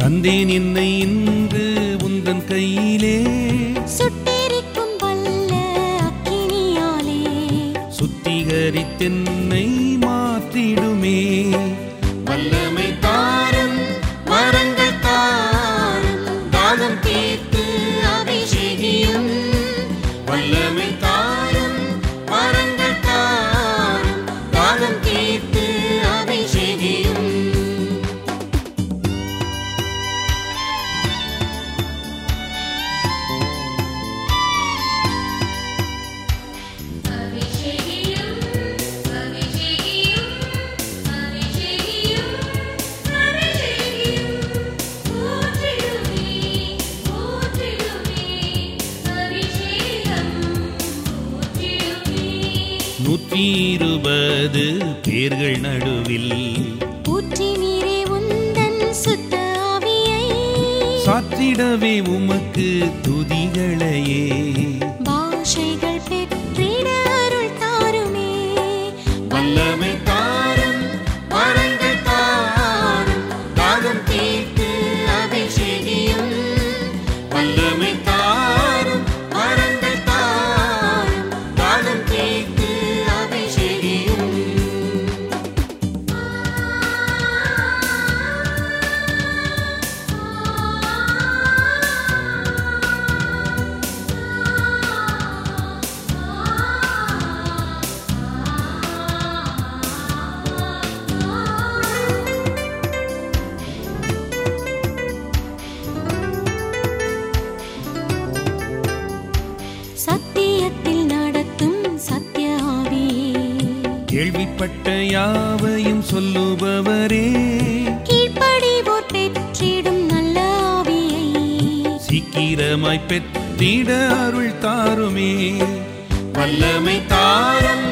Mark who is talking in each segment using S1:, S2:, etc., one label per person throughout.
S1: தந்தேன் என்னை இன்று உந்தன் கையிலே.
S2: சுட்டெரிக்கும் வல்ல அக்கினியாலே.
S1: சுத்திகரித்தென்னை மாற்றிடுமே.
S3: வல்லமை தாரும் வரங்கள் தாரும் தாகம் தீர்த்து அபிஷேகியும். வல்லமை தாரும்
S1: இருபது பேர்கள் நடுவில்.
S2: ஊற்றி நீரே உந்தன்
S1: சாற்றிடவே உமக்கு துதிகளையே. கேள்விப்பட்ட யாவையும் சொல்லுபவரே.
S2: கீழ்ப்படிவோர் பெற்றிடும் நல்ல ஆவியை.
S1: சீக்கிரமாய் பெற்றிட அருள் தாருமே.
S3: வல்லமை தாரும்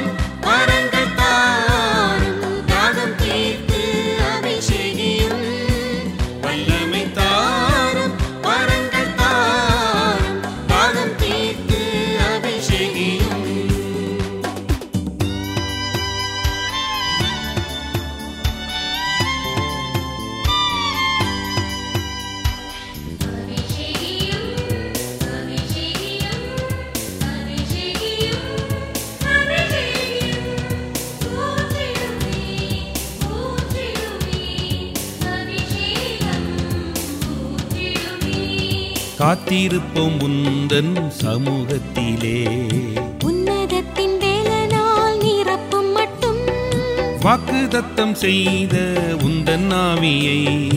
S1: காத்திருப்போம் உந்தன் சமூகத்திலே.
S2: உன்னதத்தின் வேலனால் நிரப்பும் மட்டும்.
S1: வாக்குதத்தம் செய்த உந்தன் ஆவியை.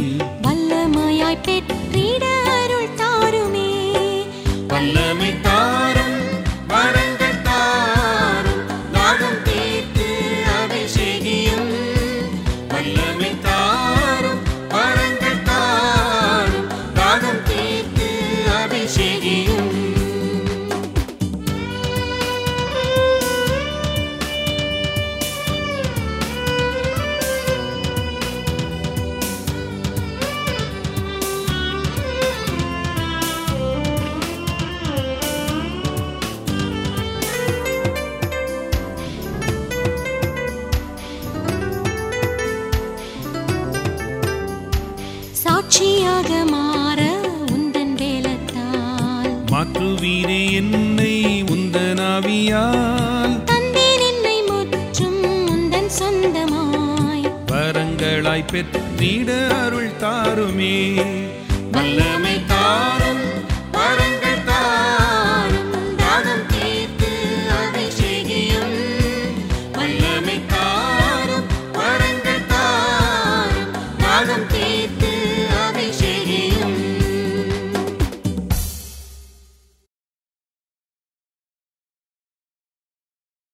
S2: உயிரே என்னை உந்தனாவியால். தந்தீர்
S3: என்னை முற்றும் உந்தன் சொந்தமாய். வரங்களாய் பெற்றிட அருள் தாருமே. வல்லமை தாரும் வரங்கள் தாரும் தாகம் தீர்த்து
S2: அவை செய்யும்
S1: வல்லமை தாரும் வரங்கள் தாரும்
S3: தாகம் தீர்த்து